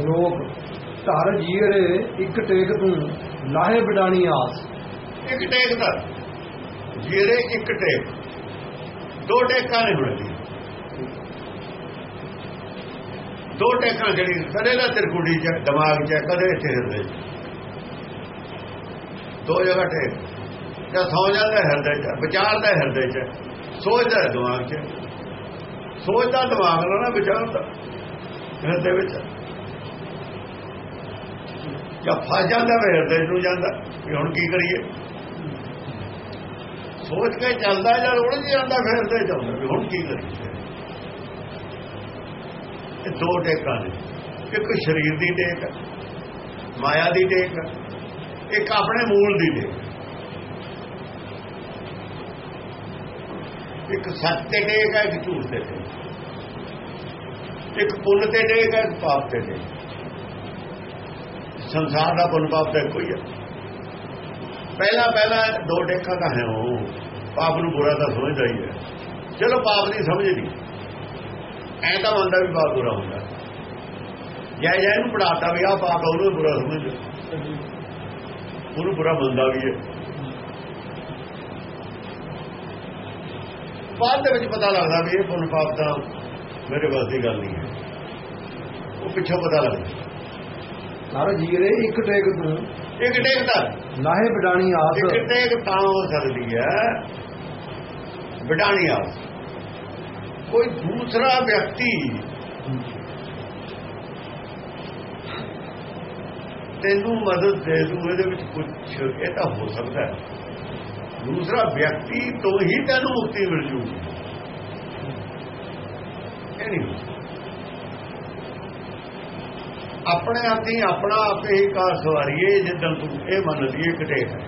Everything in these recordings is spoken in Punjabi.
ਸ਼ਲੋਕ, ਧਰ ਜੀਰੇ ਇੱਕ ਟੇਕ ਤੂੰ, ਲਾਹੇ ਬਡਾਣੀ ਆਸ। ਇੱਕ ਟੇਕ ਦਾ ਜਿਹੜੇ ਇੱਕ ਟੇਕ। ਦੋ ਟੇਕਾਂ ਨਹੀਂ ਹੋਣਗੀਆਂ ਦੋ ਟੇਕਾਂ ਜਿਹੜੀ, ਕਦੇ ਨਾ ਤਿਰਕੁੜੀ ਚ, ਦਿਮਾਗ ਚ, ਕਦੇ ਇੱਥੇ ਹਿਰਦੇ ਚ। ਦੋ ਜਗ੍ਹਾ ਟੇਕ। ਜਾਂ ਸੌ ਜਾਂਦਾ ਹਿਰਦੇ ਚ, ਵਿਚਾਰਦਾ ਹਿਰਦੇ ਚ, ਸੋਚਦਾ ਦਿਮਾਗ ਚ। ਸੋਚਦਾ ਦਿਮਾਗ ਨਾਲ ਨਾ ਵਿਚਾਰਦਾ, ਹਿਰਦੇ ਵਿੱਚ। ਜਾਂ ਫਸ ਜਾਂਦਾ ਵੇ ਹਿਰਦੇ ਨੂੰ ਜਾਂਦਾ, ਵੀ ਹੁਣ ਕੀ ਕਰੀਏ? ਸੋਚ ਕੇ ਚੱਲਦਾ ਜਾਂ ਉਲਝ ਜਾਂਦਾ ਫਿਰ ਤੇ ਚੱਲਦਾ ਵੀ ਹੁਣ ਕੀ ਕਰੀਏ? ਇਹ ਦੋ ਟੇਕਾਂ ਨੇ। ਇੱਕ ਸਰੀਰ ਦੀ ਟੇਕ, ਮਾਇਆ ਦੀ ਟੇਕ, ਇੱਕ ਆਪਣੇ ਮੂਲ ਦੀ ਟੇਕ। ਇੱਕ ਸੱਚ ਤੇ ਟੇਕ ਹੈ, ਇੱਕ ਝੂਠ ਤੇ ਟੇਕ। ਇੱਕ ਪੁੰਨ ਤੇ ਟੇਕ ਹੈ, ਇੱਕ ਪਾਪ ਤੇ ਟੇਕ। ਸੰਸਾਰ ਦਾ ਪੁੰਨ ਪਾਪ ਤਾਂ ਇੱਕੋ ਹੀ ਹੈ ਪਹਿਲਾ ਪਹਿਲਾ ਦੋ ਟੇਕਾਂ ਦਾ ਹੈ ਉਹ। ਪਾਪ ਨੂੰ ਬੁਰਾ ਤਾਂ ਸਮਝਦਾ ਹੀ ਹੈ। ਚਲੋ ਪਾਪ ਨਹੀਂ। ਸਮਝਦੀ ਐ ਤਾਂ ਮੰਨਦਾ ਵੀ ਪਾਪ ਬੁਰਾ ਹੁੰਦਾ। ਜੈ ਜੈ ਇਹਨੂੰ ਪੜਾਤਾ ਵੀ ਆ ਪਾਪ ਉਹਨੂੰ ਬੁਰਾ ਸਮਝਦਾ ਉਹਨੂੰ ਬੁਰਾ ਮੰਨਦਾ ਵੀ ਹੈ। ਬਾਅਦ ਦੇ ਵਿੱਚ ਪਤਾ ਲੱਗਦਾ ਵੀ ਇਹ ਪੁੰਨ ਪਾਪ ਤਾਂ ਮੇਰੇ ਵਾਸਤੇ ਗੱਲ ਨਹੀਂ ਹੈ। ਉਹ ਪਿੱਛੋਂ ਪਤਾ ਲੱਗਦਾ। ਧਰ ਜੀਰ ਇੱਕ ਟੇਕ ਤੂੰ। ਇੱਕ ਟੇਕ ਤਾਂ। ਲਾਹੇ ਬਡਾਣੀ ਆਸ। ਇੱਕ ਟੇਕ ਤਾਂ ਹੋ ਸਕਦੀ ਹੈ। ਵਿਡਾਣੀ ਆਸ। ਕੋਈ ਦੂਸਰਾ ਵਿਅਕਤੀ ਤੈਨੂੰ ਮਦਦ ਦੇ ਦੂ ਇਹਦੇ ਵਿੱਚ ਕੁਝ ਇਹ ਤਾਂ ਹੋ ਸਕਦਾ ਹੈ। ਦੂਸਰਾ ਵਿਅਕਤੀ ਤੋਂ ਹੀ ਤੈਨੂੰ ਮੁਕਤੀ ਮਿਲ ਜੂਗੀ ਇਹ ਨਹੀਂ ਆਪਣੇ ਹੱਥੀਂ ਆਪਣਾ ਆਪੇ ਹੀ ਕਾਰ ਸਵਾਰੀਏ ਜਿੱਦਾਂ ਤੂੰ ਇਹ ਮੰਨ ਲਈਏ ਕਟੇ ਹੈ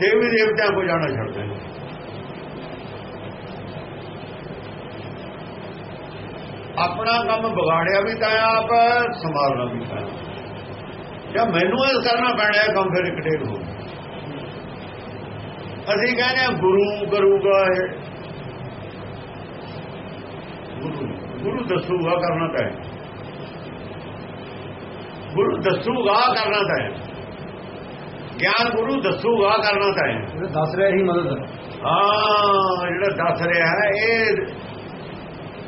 ਦੇਵੀ ਦੇਵਤਿਆਂ ਕੋ ਜਾਣਾ ਛੱਡਦੇ ਨੇ। ਆਪਣਾ ਕੰਮ ਵਿਗਾੜਿਆ ਵੀ ਤਾਂ ਆਪ ਸੰਭਾਲਣਾ ਵੀ ਤਾਂ ਜਾਂ ਮੈਨੂੰ ਇਹ ਕਰਨਾ ਪੈਣਾ ਕੰਮ ਫਿਰ ਇਕਟੇ ਹੋ ਅਸੀਂ ਕਹਿੰਦੇ ਹਾਂ, ਗੁਰੂ ਕਰੂਗਾ ਇਹ। ਗੁਰੂ ਗੁਰੂ ਦੱਸੂਗਾ ਕਰਨਾ ਤਾਂ ਹੈ। ਗੁਰੂ ਦੱਸੂਗਾ ਕਰਨਾ ਤਾਂ ਹੈ। ਗਿਆਨ ਗੁਰੂ ਦੱਸੂਗਾ ਕਰਨਾ ਤਾਂ ਹੈ। ਦੱਸ ਰਿਹਾ ਹੀ ਮਦਦ ਹਾਂ। ਜਿਹੜਾ ਦੱਸ ਰਿਹਾ ਹੈ ਇਹ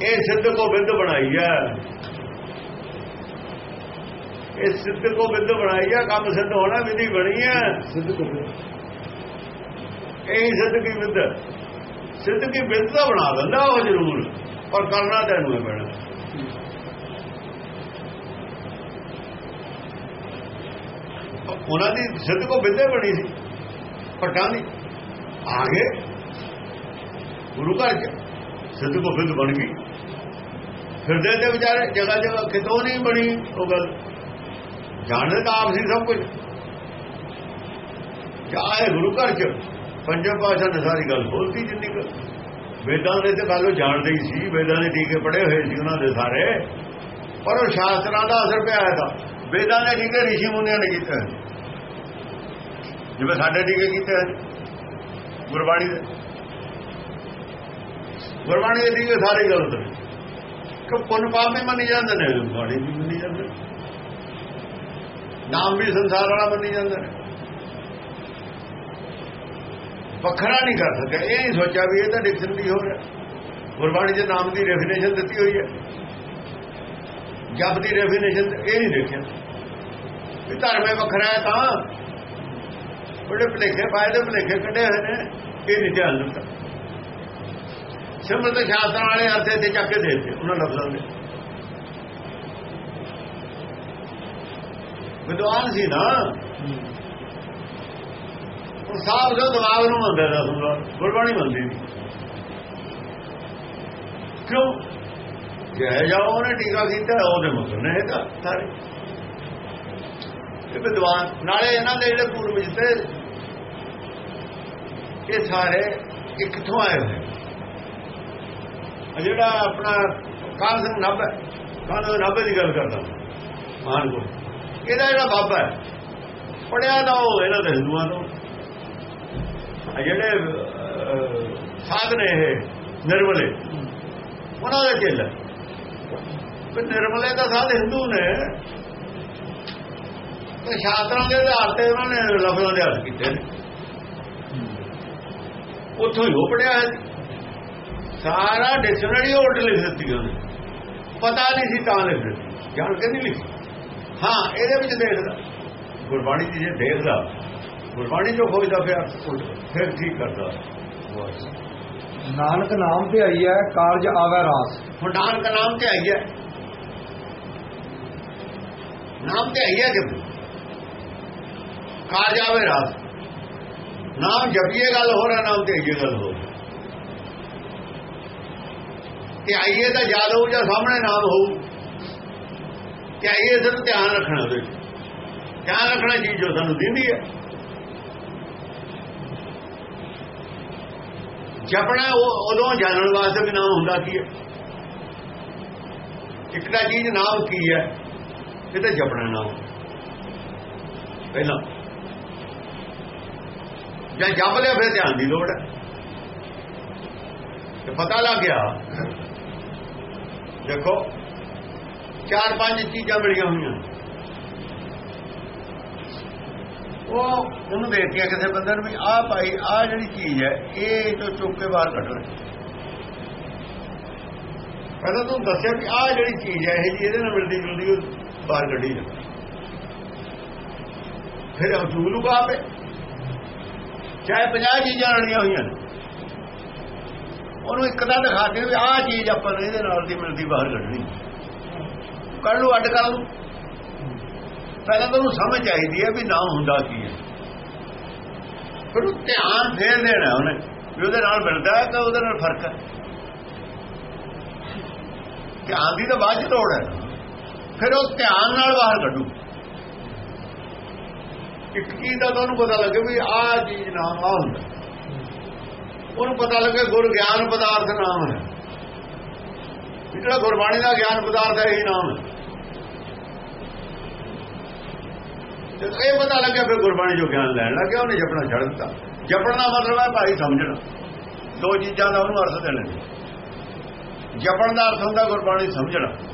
ਇਹ ਸਿੱਧ ਕੋ ਬਿੰਦ ਬਣਾਈ ਹੈ। ਇਹ ਸਿੱਧ ਕੋ ਬਿੰਦ ਬਣਾਈ ਹੈ ਕੰਮ ਸਿੱਧ ਹੋਣਾ ਵਿਧੀ ਬਣੀ ਹੈ। ਸਿੱਧ ਕੋ ਇਹ ਸਿੱਧ ਕੀ ਬਿੰਦ ਸਿੱਧ ਕੀ ਬਿੰਦ ਤਾਂ ਬਣਾ ਦਿੰਦਾ ਉਹ ਜ਼ਰੂਰ ਪਰ ਕਰਨਾ ਤੈਨੂੰ ਹੈ ਪੈਣਾ। ਉਹਨਾਂ ਦੀ ਸਿੱਧ ਕੋ ਬਿੰਦੇ ਬਣੀ ਸੀ ਪਟਾਂ ਦੀ ਆ ਗਏ, ਗੁਰੂ ਘਰ ਚ ਸਿੱਧ ਕੋ ਬਿੰਦ ਬਣ ਗਈ। ਫਿਰਦੇ ਤੇ ਵਿਚਾਰੇ ਜਗ੍ਹਾ ਜਗ੍ਹਾ ਕਿਤੋਂ ਨਹੀਂ ਬਣੀ, ਉਹ ਗੱਲ। ਜਾਣਦੇ ਤਾਂ ਆਪ ਸੀ ਸਭ ਕੁਝ। ਜਾਏ ਗੁਰੂ ਘਰ ਚ ਪੰਜੇ ਪਾਸ਼ਾ ਨੇ ਸਾਰੀ ਗੱਲ ਬੋਲਦੀ ਜਿੰਨੀ ਕੁ। ਵੇਦਾਂ ਦੇ ਤੇ ਗੱਲ ਜਾਣਦੇ ਹੀ ਸੀ, ਵੇਦਾਂ ਦੇ ਟੀਕੇ ਪੜੇ ਹੋਏ ਸੀ ਉਹਨਾਂ ਦੇ ਸਾਰੇ। ਪਰ ਉਹ ਸ਼ਾਸਤਰਾਂ ਦਾ ਅਸਰ ਪਿਆ ਹੈ ਤਾਂ। ਵੇਦਾਂ ਦੇ ਟੀਕੇ ਰਿਸ਼ੀ ਮੁਨੀਆਂ ਨੇ ਕੀਤੇ ਜਿਵੇਂ ਸਾਡੇ ਟੀਕੇ ਕੀਤੇ ਹਨ ਗੁਰਬਾਣੀ ਦੇ। ਗੁਰਬਾਣੀ ਦੇ ਟੀਕੇ ਸਾਰੇ ਗਲਤ ਨੇ। ਕਿ ਪੁੰਨ ਪਾਪ ਵੀ ਮੰਨੀ ਜਾਂਦੇ ਨੇ, ਗੁਰਬਾਣੀ ਵੀ ਮੰਨੀ ਜਾਂਦੇ ਨਾਮ ਵੀ ਸੰਸਾਰ ਵਾਲਾ ਮੰਨੀ ਜਾਂਦੇ ਨੇ। ਵੱਖਰਾ ਨਹੀਂ ਕਰ ਸਕਿਆ। ਇਹ ਨਹੀਂ ਸੋਚਿਆ ਵੀ ਇਹ ਤਾਂ ਡਿਕਸ਼ਨਰੀ ਹੋ ਰਿਹਾ। ਗੁਰਬਾਣੀ ਦੇ ਨਾਮ ਦੀ ਡੈਫੀਨੇਸ਼ਨ ਦਿੱਤੀ ਹੋਈ ਹੈ। ਜਪ ਦੀ ਡੈਫੀਨੇਸ਼ਨ ਇਹ ਨਹੀਂ ਦੇਖਿਆ। ਵੀ ਧਰਮ ਵੱਖਰਾ ਹੈ ਤਾਂ। ਬੜੇ ਭਲੇਖੇ ਪਾਏ ਦੇ ਭਲੇਖੇ ਕੱਢੇ ਹੋਏ ਨੇ, ਇਹ ਨਹੀਂ ਧਿਆਨ ਦਿੱਤਾ। ਸਿਮਰਤ ਸ਼ਾਸਤਰ ਵਾਲੇ ਅਰਥੇ ਤੇ ਚੱਕ ਕੇ ਦੇ ਦਿੱਤੇ, ਉਹਨਾਂ ਲਫ਼ਜ਼ਾਂ ਦੇ। ਵਿਦਵਾਨ ਸੀ ਨਾ। ਉਹ ਸਾਹਿਬ ਜੋ ਦਿਮਾਗ ਨੂੰ ਮੰਨਦਾ ਦਾ ਸੁਣਦਾ ਗੁਰਬਾਣੀ ਮੰਨਦੀ ਕਿਉਂ? ਜੈ ਜਾਓ ਉਹਨੇ ਟੀਕਾ ਕੀਤਾ, ਉਹਦੇ ਮਗਰ ਨੇ ਇਹ ਸਾਰੇ। ਵਿਦਵਾਨ, ਨਾਲੇ ਇਹਨਾਂ ਦੇ ਜਿਹੜੇ ਪੂਰਵਜ ਤੇ ਇਹ ਸਾਰੇ ਕਿੱਥੋਂ ਆਏ ਹੋਏ। ਜਿਹੜਾ ਆਪਣਾ ਕਾਨ ਸਿੰਘ ਨੱਬ ਕਾਨ ਨੱਬ ਦੀ ਗੱਲ ਕਰਦਾ ਮਾਨ ਕੋ ਇਹਦਾ ਜਿਹੜਾ ਬਾਬਾ ਹੈ, ਪੜਿਆ ਨਾ ਉਹ ਇਹਨਾਂ ਦੇ ਹਿੰਦੂਆਂ ਤੋਂ। ਜਿਹੜੇ ਸਾਧ ਨੇ ਇਹ, ਨਿਰਮਲੇ, ਉਹਨਾਂ ਦਾ ਚੇਲਾ ਨਿਰਮਲੇ ਦਾ ਸਾਧ ਹਿੰਦੂ ਨੇ ਤੇ ਸ਼ਾਸਤਰਾਂ ਦੇ ਆਧਾਰ ਤੇ ਉਹਨਾਂ ਨੇ ਲਫ਼ਜ਼ਾਂ ਦੇ ਅਰਥ ਕੀਤੇ ਨੇ। ਉੱਥੋਂ ਹੀ ਉਹ ਪੜਿਆ ਹੈ ਸਾਰਾ ਡਿਕਸ਼ਨਰੀ ਉਲਟ ਲਿਖ ਦਿੱਤੀ ਉਹਨੇ। ਪਤਾ ਨਹੀਂ ਸੀ ਤਾਂ ਲਿਖ ਦਿੱਤੀ। ਜਾਣ ਕੇ ਨਹੀਂ ਲਿਖੀ। ਹਾਂ ਇਹਦੇ ਵਿੱਚ ਦੇਖਦਾ। ਗੁਰਬਾਣੀ ਜੀ ਜੇ ਦੇਖਦਾ ਗੁਰਬਾਣੀ ਜੋ ਖੋਜਦਾ ਫਿਰ ਫਿਰ ਠੀਕ ਕਰਦਾ। ਨਾਨਕ ਨਾਮ ਤੇ ਆਈ ਹੈ ਕਾਰਜ ਆਵੇ ਰਾਸ। ਹੁਣ ਨਾਨਕ ਨਾਮ ਤੇ ਆਈ ਹੈ। ਨਾਮ ਤੇ ਆਈ ਹੈ ਕਿ ਕਾਰਜ ਆਵੇ ਰਾਸ ਨਾਮ ਜਪੀਏ ਗੱਲ ਹੋ ਰਿਹਾ ਨਾਮ ਤੇ ਆਈਏ ਗੱਲ ਹੋ ਰਹੀ ਤੇ ਆਈਏ ਤਾਂ ਯਾਦ ਹੋਊ ਜਾਂ ਸਾਹਮਣੇ ਨਾਮ ਹੋਊ। ਤੇ ਆਈਏ ਸਾਨੂੰ ਧਿਆਨ ਰੱਖਣਾ ਉਹਦੇ ਧਿਆਨ ਰੱਖਣਾ ਚੀਜ਼ ਜੋ ਸਾਨੂੰ ਦਿੰਦੀ ਹੈ। ਜਪਣਾ ਉਹ ਉਦੋਂ ਜਾਣਨ ਵਾਸਤੇ ਵੀ ਨਾਮ ਹੁੰਦਾ ਕੀ ਹੈ। ਇੱਕ ਤਾਂ ਚੀਜ਼ ਨਾਮ ਕੀ ਹੈ, ਇਹ ਤਾਂ ਜਪਣਾ ਨਾਮ। ਪਹਿਲਾਂ ਜਾਂ ਜਪ ਲਿਆ ਫਿਰ ਧਿਆਨ ਦੀ ਲੋੜ ਹੈ। ਤੇ ਪਤਾ ਲੱਗ ਗਿਆ, ਦੇਖੋ, ਚਾਰ ਪੰਜ ਚੀਜ਼ਾਂ ਮਿਲੀਆਂ ਹੋਈਆਂ। ਉਹ ਉਹਨੂੰ ਦੇਖਿਆ ਕਿਸੇ ਬੰਦੇ ਨੂੰ ਵੀ, ਆਹ ਭਾਈ, ਆਹ ਜਿਹੜੀ ਚੀਜ਼ ਹੈ, ਇਹ ਤੋਂ ਚੁੱਕ ਕੇ ਬਾਹਰ ਕੱਢ ਲੈ। ਪਹਿਲਾਂ ਤੂੰ ਦੱਸਿਆ ਵੀ ਆਹ ਜਿਹੜੀ ਚੀਜ਼ ਹੈ, ਇਹ ਜੀ ਇਹਦੇ ਨਾਲ ਮਿਲਦੀ ਜੁਲਦੀ ਉਹ ਬਾਹਰ ਕੱਢੀ ਜਾ। ਫਿਰ ਉਹ ਉਗਾ ਆਪੇ। ਚਾਹੇ 50 ਚੀਜ਼ਾਂ ਰਲੀਆਂ ਹੋਈਆਂ ਨੇ। ਉਹਨੂੰ ਇੱਕ ਤਾਂ ਦਿਖਾ ਦੇ ਵੀ ਆਹ ਚੀਜ਼ ਆਪਾਂ ਨੂੰ ਇਹਦੇ ਨਾਲ ਦੀ ਮਿਲਦੀ ਬਾਹਰ ਕੱਢਣੀ। ਕੱਢ ਲੂ ਅੱਡ ਕਰ ਲੂ ਪਹਿਲਾਂ ਤਾਂ ਉਹਨੂੰ ਸਮਝ ਚਾਹੀਦੀ ਹੈ ਵੀ ਨਾਮ ਹੁੰਦਾ ਕੀ ਹੈ। ਫਿਰ ਉਹ ਧਿਆਨ ਫੇਰ ਦੇਣਾ ਉਹਨੇ, ਵੀ ਉਹਦੇ ਨਾਲ ਮਿਲਦਾ ਹੈ ਕਿ ਉਹਦੇ ਨਾਲ ਫ਼ਰਕ ਹੈ। ਧਿਆਨ ਦੀ ਤਾਂ ਬਾਅਦ ਚ ਲੋੜ ਹੈ। ਫਿਰ ਉਹ ਧਿਆਨ ਨਾਲ ਬਾਹਰ ਕੱਢੂ। ਇੱਕ ਚੀਜ਼ ਦਾ ਤੁਹਾਨੂੰ ਪਤਾ ਲੱਗੇ ਵੀ ਆਹ ਚੀਜ਼ ਨਾਮ ਆ ਹੁੰਦਾ। ਉਹਨੂੰ ਪਤਾ ਲੱਗੇ ਗੁਰ ਗਿਆਨ ਪਦਾਰਥ ਨਾਮ ਹੈ। ਜਿਹੜਾ ਗੁਰਬਾਣੀ ਦਾ ਗਿਆਨ ਪਦਾਰਥ ਹੈ, ਇਹ ਨਾਮ ਹੈ। ਜਦੋਂ ਇਹ ਪਤਾ ਲੱਗਿਆ ਫਿਰ ਗੁਰਬਾਣੀ ਜੋ ਗਿਆਨ ਲੈਣ ਲੱਗਿਆ, ਉਹਨੇ ਜਪਣਾ ਛੱਡ ਦਿੱਤਾ। ਜਪਣ ਦਾ ਮਤਲਬ ਹੈ ਭਾਈ ਸਮਝਣਾ। ਦੋ ਚੀਜ਼ਾਂ ਦਾ ਉਹਨੂੰ ਅਰਥ ਦੇਣੇ। ਨੇ ਜਪਣ ਦਾ ਅਰਥ ਹੁੰਦਾ ਗੁਰਬਾਣੀ ਸਮਝਣਾ।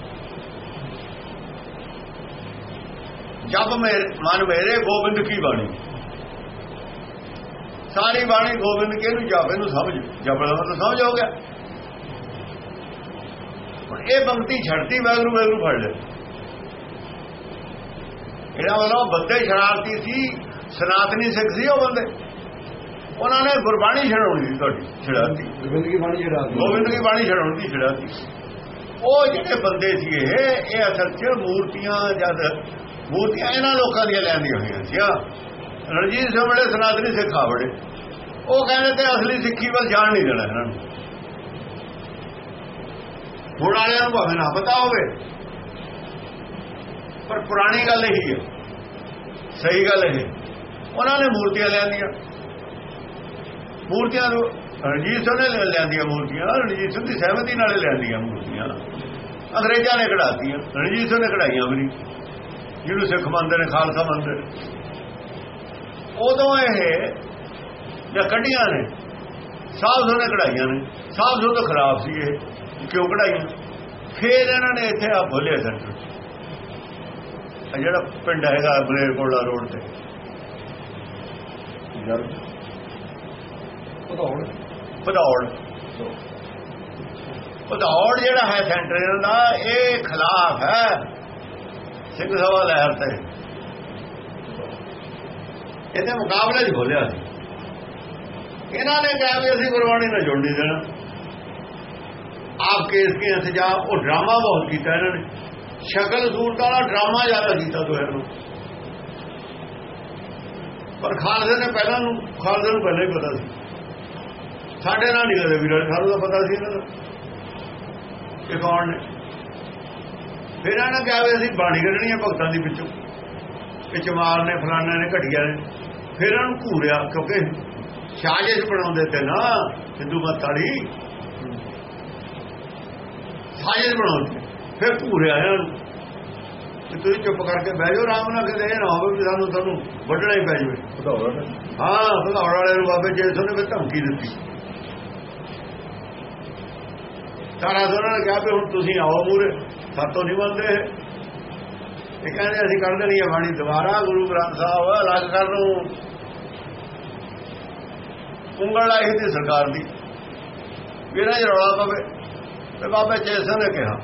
ਜਪ ਮੇਰੇ ਮਨ ਮੇਰੇ ਗੋਬਿੰਦ ਕੀ ਬਾਣੀ? ਸਾਰੀ ਬਾਣੀ ਗੋਬਿੰਦ ਕੇ ਨੂੰ ਜਾਵੇ ਨੂੰ ਸਮਝ ਜਪਣਾ ਤਾਂ ਸਮਝ ਹੋ ਗਿਆ। ਹੁਣ ਇਹ ਬੰਤੀ ਛੱਡਤੀ ਵੈਗਰੂ ਵੈਗਰੂ ਫੜ ਲੈ ਇਹਨਾਂ ਵੱਲੋਂ ਬੰਦੇ ਸ਼ਰਾਰਤੀ ਸੀ ਸਨਾਤਨੀ ਸਿੱਖ ਸੀ ਉਹ ਬੰਦੇ। ਉਹਨਾਂ ਨੇ ਗੁਰਬਾਣੀ ਛਡਾਉਣੀ ਸੀ ਤੁਹਾਡੀ ਛਡਾਤੀ। ਗੋਬਿੰਦ ਕੀ ਬਾਣੀ ਜਿਹੜਾ ਗੋਬਿੰਦ ਦੀ ਬਾਣੀ ਛਡਾਉਣੀ ਸੀ ਛਡਾਤੀ। ਉਹ ਜਿਹੜੇ ਬੰਦੇ ਸੀ ਇਹ ਇਹ ਅਸਲ 'ਚ ਮੂਰਤੀਆਂ ਜਦ, ਮੂਰਤੀਆਂ ਇਹਨਾਂ ਲੋਕਾਂ ਦੀਆਂ ਲੈਂਦੀਆਂ ਹੋਈਆਂ ਸੀ ਰਣਜੀਤ ਸਿੰਘ ਬੜੇ ਸਨਾਤਨੀ ਸਿੱਖ ਆ ਬੜੇ। ਉਹ ਕਹਿੰਦੇ ਤੇ ਅਸਲੀ ਸਿੱਖੀ ਵੱਲ ਜਾਣ ਨਹੀਂ ਦੇਣਾ ਇਹਨਾਂ ਨੂੰ। ਹੁਣ ਵਾਲਿਆਂ ਨੂੰ ਭਾਵੇਂ ਨਾ ਪਤਾ ਹੋਵੇ, ਪਰ ਪੁਰਾਣੀ ਗੱਲ ਇਹੀ ਹੈ। ਸਹੀ ਗੱਲ ਇਹ। ਉਹਨਾਂ ਨੇ ਮੂਰਤੀਆਂ ਲੈਂਦੀਆਂ। ਮੂਰਤੀਆਂ ਨੂੰ ਰਣਜੀਤ ਸਿੰਘ ਨੇ ਲੈ ਲਿਆਂਦੀਆਂ ਮੂਰਤੀਆਂ, ਰਣਜੀਤ ਸਿੰਘ ਦੀ ਸਹਿਮਤੀ ਨਾਲ ਲੈਂਦੀਆਂ ਮੂਰਤੀਆਂ। ਅੰਗਰੇਜ਼ਾਂ ਨੇ ਕਢਾਤੀਆਂ, ਰਣਜੀਤ ਸਿੰਘ ਨੇ ਕਢਾਈਆਂ ਵੀ ਨਹੀਂ। ਜਿਹਨੂੰ ਸਿੱਖ ਮੰਨਦੇ ਨੇ, ਖਾਲਸਾ ਮੰਨਦੇ ਉਦੋਂ ਇਹ ਜਾਂ ਕੱਢੀਆਂ ਨੇ, ਸਾਧ ਸੋਨੇ ਕਢਾਈਆਂ ਨੇ। ਸਾਧ ਸੋ ਤਾਂ ਖਰਾਬ ਸੀ ਇਹ ਕਿਉਂ ਕਢਾਈਆਂ? ਫੇਰ ਇਹਨਾਂ ਨੇ ਇੱਥੇ ਆ ਭੋਲੇ ਸੈਂਟਰ ਜਿਹੜਾ ਪਿੰਡ ਹੈਗਾ ਬਲੇਰਕੋਟਲਾ ਰੋਡ ਤੇ। ਪਧੌੜ ਭਦੌੜ। ਭਦੌੜ ਜਿਹੜਾ ਹੈ ਸੈਂਟਰ ਦਾ, ਇਹ ਖਿਲਾਫ ਹੈ ਸਿੰਘ ਸਭਾ ਲਹਿਰ ਤੇ। ਇਹਦੇ ਮੁਕਾਬਲੇ 'ਚ ਬੋਲਿਆ ਇਹਨਾਂ ਨੇ ਕਿਹਾ ਵੀ ਅਸੀਂ ਗੁਰਬਾਣੀ ਨਾਲ ਜੁੜ ਨਹੀਂ ਦੇਣਾ। ਆਪ ਕੇਸ ਕੇ ਇੰਤਜ਼ਾਮ ਉਹ ਡਰਾਮਾ ਬਹੁਤ ਕੀਤਾ ਇਹਨਾਂ ਨੇ। ਸ਼ਕਲ ਸੂਰਤ ਵਾਲਾ ਡਰਾਮਾ ਜ਼ਿਆਦਾ ਕੀਤਾ ਦੋਹਾਂ ਨੂੰ ਪਰ ਖਾਲਸੇ ਨੇ ਪਹਿਲਾਂ ਨੂੰ, ਖਾਲਸੇ ਨੂੰ ਪਹਿਲਾਂ ਹੀ ਪਤਾ ਸੀ। ਸਾਡੇ ਨਾਲ ਨਹੀਂ ਕਦੇ ਵੀਰਾਂ ਸਾਨੂੰ ਤਾਂ ਪਤਾ ਸੀ ਇਹਨਾਂ ਦਾ ਇਹ ਕੌਣ ਨੇ। ਫਿਰ ਇਹਨਾਂ ਨੇ ਕਿਹਾ ਵੀ ਅਸੀਂ ਬਾਣੀ ਕੱਢਣੀ ਹੈ ਭਗਤਾਂ ਦੀ ਵਿੱਚੋਂ। ਇਹ ਚਮਾਰ ਨੇ ਫਲਾਣੇ ਨੇ ਘਟਿਆ ਨੇ। ਫਿਰ ਇਹਨਾਂ ਨੂੰ ਘੂਰਿਆ ਕਿਉਂਕਿ ਸਾਜ਼ਿਸ਼ ਬਣਾਉਂਦੇ ਤੇ ਨਾ ਹਿੰਦੂ ਮਤ ਵਾਲੀ। ਸਾਜ਼ਿਸ਼ ਬਣਾਉਂਦੇ। ਫਿਰ ਘੂਰਿਆ ਇਹਨਾਂ ਨੂੰ। ਕਿ ਤੁਸੀਂ ਚੁੱਪ ਕਰਕੇ ਬਹਿ ਜਾਓ ਆਰਾਮ ਨਾਲ ਕਿਤੇ ਨਾ ਹੋਵੇ ਕਿ ਸਾਨੂੰ ਤੁਹਾਨੂੰ ਵੱਢਣਾ ਹੀ ਪੈ ਜਾਵੇ। ਹਾਂ ਭਗੌੜ ਵਾਲੇ ਨੂੰ ਬਾਬੇ ਜੇ ਨੇ ਫਿਰ ਧਮਕੀ ਦਿੱਤੀ। ਸਾਰਾ ਉਹਨਾਂ ਨੇ ਕਿਹਾ ਵੀ ਹੁਣ ਤੁਸੀਂ ਆਓ ਮੂਰੇ ਸਾਤੋਂ ਨਹੀਂ ਮੰਨਦੇ ਇਹ। ਕਹਿੰਦੇ ਅਸੀਂ ਕਰ ਦੇਣੀ ਹੈ ਬਾਣੀ ਦੁਬਾਰਾ, ਗੁਰੂ ਗ੍ਰੰਥ ਸਾਹਿਬ ਅਲੱਗ ਕਰ ਲਓ ਉਂਗਲ ਲਾਈ ਦੀ ਸਰਕਾਰ ਦੀ। ਵੀਰਾਂ ਜੀ ਰੌਲਾ ਪਵੇ, ਤੇ ਬਾਬਾ ਚੇਸਨ ਨੇ ਕਿਹਾ,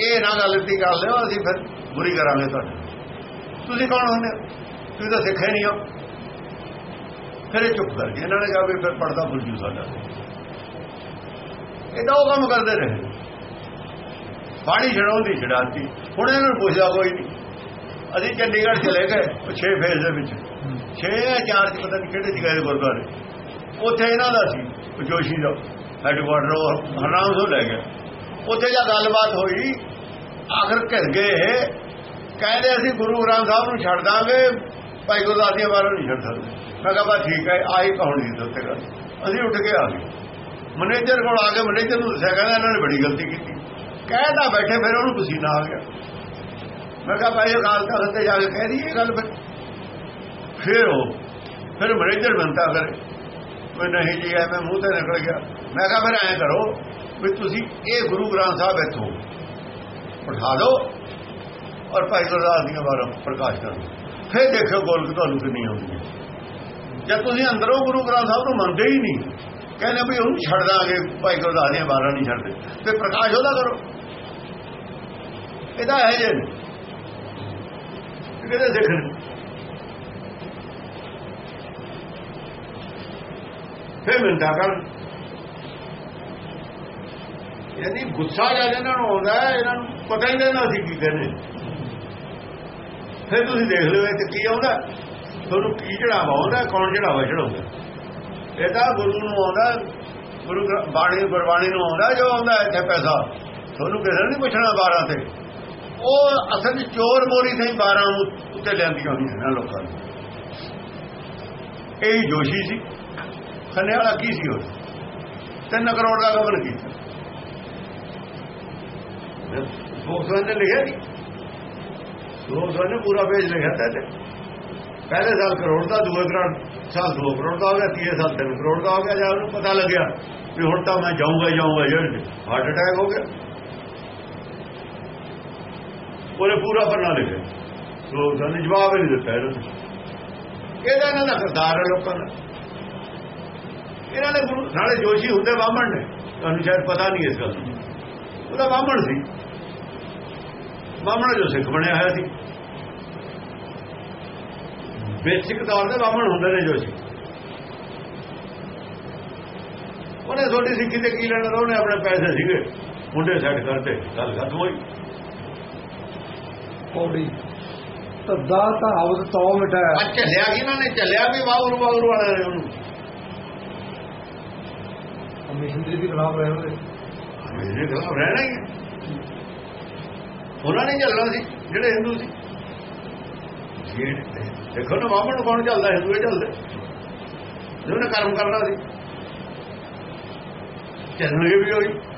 ਇਹ ਨਾ ਗਲਤੀ ਕਰ ਲਿਓ, ਅਸੀਂ ਫਿਰ ਬੁਰੀ ਕਰਾਂਗੇ ਤੁਹਾਡੀ। ਤੁਸੀਂ ਕੌਣ ਹੁੰਦੇ ਹੋ? ਤੁਸੀਂ ਤਾਂ ਸਿੱਖੇ ਨਹੀਂ ਹੋ। ਫਿਰ ਇਹ ਚੁੱਪ ਕਰ ਗਏ। ਇਹਨਾਂ ਨੇ ਕਿਹਾ ਵੀ ਫਿਰ ਪੜਦਾ ਭੁੱਲ ਜੂ ਸਾਡਾ। ਇਹਦਾ ਉਹ ਕੰਮ ਕਰਦੇ ਰਹੇ ਪਾਣੀ ਛਡਾਉਂਦੀ ਛਡਾਤੀ ਹੁਣ ਇਹਨਾਂ ਨੂੰ ਪੁੱਛਦਾ ਕੋਈ ਨਹੀਂ ਅਸੀਂ ਚੰਡੀਗੜ੍ਹ ਚਲੇ ਗਏ, ਉਹ 6 ਫੇਜ਼ ਦੇ ਵਿੱਚ। 6 ਜਾਂ 4 ਚ ਪਤਾ ਨਹੀਂ ਕਿਹੜੇ ਜਗ੍ਹਾ ਗੁਰਦੁਆਰੇ। ਉੱਥੇ ਇਹਨਾਂ ਦਾ ਸੀ ਜੋਸ਼ੀ ਦਾ। ਹੈਡਕੁਆਟਰ ਉਹ ਹਰਨਾਮ ਤੋਂ ਲੈ ਗਿਆ ਉੱਥੇ ਜਾ ਗੱਲਬਾਤ ਹੋਈ, ਆਖਰ ਘਿਰ ਗਏ। ਕਹਿੰਦੇ ਅਸੀਂ ਗੁਰੂ ਗ੍ਰੰਥ ਸਾਹਿਬ ਨੂੰ ਛੱਡ ਦਾਂਗੇ, ਭਾਈ ਗੁਰਦਾਸ ਜੀ ਬਾਰੇ ਨਹੀਂ ਛੱਡ ਸਕਦੇ। ਮੈਂ ਕਿਹਾ ਬਸ ਠੀਕ ਹੈ, ਆਹੀ ਕਹਾਣੀ ਦੀ ਉੱਤੇ ਗੱਲ। ਅਸੀਂ ਉੱਠ ਕੇ ਆ ਗਏ। ਮੈਨੇਜਰ ਕੋਲ ਆ ਕੇ ਮੈਨੇਜਰ ਨੂੰ ਦੱਸਿਆ, ਕਹਿੰਦਾ ਇਹਨਾਂ ਨੇ ਬੜੀ ਗਲਤੀ ਕੀਤੀ। ਕਹਿਦਾ ਬੈਠੇ, ਫਿਰ ਉਹਨੂੰ ਪਸੀਨਾ ਆ ਗਿਆ ਮੈਂ ਕਿਹਾ, ਭਾਈ, ਅਕਾਲ ਤਖਤ ਤੇ ਜਾ ਕੇ ਕਹਿ ਦੀ ਇਹ ਗੱਲ ਫਿਰ। ਉਹ, ਫਿਰ ਮੈਨੇਜਰ ਬੰਦਾ ਕਰੇ ਮੈਂ ਨਹੀਂ ਜੀ ਐ ਮੈਂ ਮੂੰਹ ਤੇ ਨਿਕਲ ਗਿਆ। ਮੈਂ ਕਿਹਾ, ਫਿਰ ਐਂ ਕਰੋ ਵੀ ਤੁਸੀਂ ਇਹ ਗੁਰੂ ਗ੍ਰੰਥ ਸਾਹਿਬ ਇੱਥੋਂ ਉਠਾ ਲਓ ਔਰ ਭਾਈ ਗੁਰਦਾਸ ਦੀਆਂ ਬਾਰਾਂ ਪ੍ਰਕਾਸ਼ ਕਰੋ ਫਿਰ ਦੇਖੋ ਗੋਲਕ ਤੁਹਾਨੂੰ ਕਿੰਨੀ ਆਉਂਦੀ ਹੈ। ਜਦ ਤੁਸੀਂ ਅੰਦਰੋਂ ਗੁਰੂ ਗ੍ਰੰਥ ਸਾਹਿਬ ਨੂੰ ਮੰਨਦੇ ਹੀ ਨਹੀਂ ਕਹਿੰਦੇ ਵੀ ਉਹਨੂੰ ਛੱਡ ਦਾਂਗੇ, ਭਾਈ ਗੁਰਦਾਸ ਦੀਆਂ ਬਾਰਾਂ ਨਹੀਂ ਛੱਡਦੇ। ਤੇ ਪ੍ਰਕਾਸ਼ ਉਹਦਾ ਕਰੋ। ਇਹਦਾ ਹੈ ਜੇ ਕਿਹਦੇ ਦੇਖਣ ਫਿਰ ਮਿੰਟਾ ਕਰ ਯਾਨੀ ਗੁੱਸਾ ਜਦ ਇਹਨਾਂ ਨੂੰ ਆਉਂਦਾ ਇਹਨਾਂ ਨੂੰ ਪਤਾ ਹੀ ਨਹੀਂ ਨਾ ਅਸੀਂ ਕੀ ਕਹਿੰਦੇ। ਫਿਰ ਤੁਸੀਂ ਦੇਖ ਲਿਓ ਇਹ ਤੇ ਕੀ ਆਉਂਦਾ। ਤੁਹਾਨੂੰ ਕੀ ਚੜਾਵਾ ਆਉਂਦਾ, ਕੌਣ ਚੜਾਵਾ ਚੜਾਉਂਦਾ। ਇਹ ਤਾਂ ਗੁਰੂ ਨੂੰ ਆਉਂਦਾ, ਗੁਰੂ ਬਾਣੀ, ਗੁਰਬਾਣੀ ਨੂੰ ਆਉਂਦਾ ਜੋ ਆਉਂਦਾ ਇੱਥੇ ਪੈਸਾ। ਤੁਹਾਨੂੰ ਕਿਸੇ ਨਹੀਂ ਪੁੱਛਣਾ 12 ਤੇ। ਉਹ ਅਸਲ ਵਿੱਚ ਚੋਰ ਮੋਰੀ ਤੇ 12 ਉੱਤੇ ਲੈਂਦੀਆਂ ਹੁੰਦੀਆਂ ਨੇ ਲੋਕਾਂ ਨੂੰ। ਇਹ ਜੋਸ਼ੀ ਸੀ। ਖੰਨੇ ਵਾਲਾ ਕੀ ਸੀ ਉਹ? 3 ਕਰੋੜ ਦਾ ਗਵਨ ਕੀਤਾ। ਦੋਸਤਾਂ ਨੇ ਲਿਖਿਆ ਨਹੀਂ ਦੋਸਤਾਂ ਨੇ ਪੂਰਾ ਪੇਜ ਲਿਖਿਆ ਤਾਂ ਤੇ ਪਹਿਲੇ ਸਾਲ ਕਰੋੜ ਦਾ, ਦੂਏ ਕਰੋੜ ਸਾਲ 2 ਕਰੋੜ ਦਾ ਹੋ ਗਿਆ, ਤੀਏ ਸਾਲ 3 ਕਰੋੜ ਦਾ ਹੋ ਗਿਆ, ਜਾਂ ਉਹਨੂੰ ਪਤਾ ਲੱਗਿਆ ਵੀ ਹੁਣ ਤਾਂ ਮੈਂ ਜਾਊਂਗਾ ਜਾਊਂਗਾ ਜੇਲ੍ਹ ਹਾਰਟ ਅਟੈਕ ਹੋ ਗਿਆ। ਉਹਨੇ ਪੂਰਾ ਪੰਨਾ ਲਿਖਿਆ ਦੋਸਤਾਂ ਨੇ ਜਵਾਬ ਨਹੀਂ ਦਿੱਤਾ ਇਹਨਾਂ ਨੂੰ ਇਹਦਾ ਇਹਨਾਂ ਦਾ ਕਰਤਾਰ ਹੈ ਲੋਕਾਂ ਦਾ। ਇਹਨਾਂ ਨੇ ਗੁਰੂ ਨਾਲੇ ਜੋਸ਼ੀ ਹੁੰਦੇ ਬਾਹਮਣ ਨੇ। ਤੁਹਾਨੂੰ ਸ਼ਾਇਦ ਪਤਾ ਨਹੀਂ ਇਸ ਗੱਲ ਦਾ। ਉਹਦਾ ਬਾਹਮਣ ਸੀ। ਬਾਹਮਣ ਜੋ ਸਿੱਖ ਬਣਿਆ ਹੋਇਆ ਸੀ। ਬੇਸਿਕ ਤੌਰ ਤੇ ਬਾਹਮਣ ਹੁੰਦੇ ਨੇ ਜੋਸ਼ੀ। ਉਹਨੇ ਤੁਹਾਡੀ ਸਿੱਖੀ ਤੇ ਕੀ ਲੈਣਾ ਉਹਨੇ ਆਪਣੇ ਪੈਸੇ ਸੀਗੇ ਮੁੰਡੇ ਸੈੱਟ ਕਰਤੇ ਗੱਲ ਖਤਮ ਹੋਈ। ਪੌੜੀ। ਤਦਾ ਤਾਂ ਹਵਦ ਤੋ ਮਿਟਾਇਆ ਅੱਜ ਚੱਲਿਆ ਕਿ ਇਹਨਾਂ ਨੇ ਚੱਲਿਆ ਵੀ ਵਾਹੂ ਵਾਹੂ ਵਾਲੇ ਨੇ ਉਹਨੂੰ। ਮਿਸ਼ਨਰੀ ਦੇ ਖਿਲਾਫ ਰਹੇ ਹੋਏ ਇਹਦੇ ਖਿਲਾਫ ਰਹਿਣਾ ਹੀ ਹੈ। ਉਹਨਾਂ ਨੇ ਚੱਲਣਾ ਸੀ ਜਿਹੜੇ ਹਿੰਦੂ ਸੀ। ਜਿਹੜੇ ਦੇਖੋ ਨਾ ਬਾਹਮਣ ਨੂੰ ਕੌਣ ਚੱਲਦਾ ਹਿੰਦੂ ਹੀ ਚੱਲਦੇ। ਜਿਹਨੇ ਕਰਮ ਕਰਨਾ ਸੀ। ਚੱਲਣਗੇ ਵੀ ਹੋਈ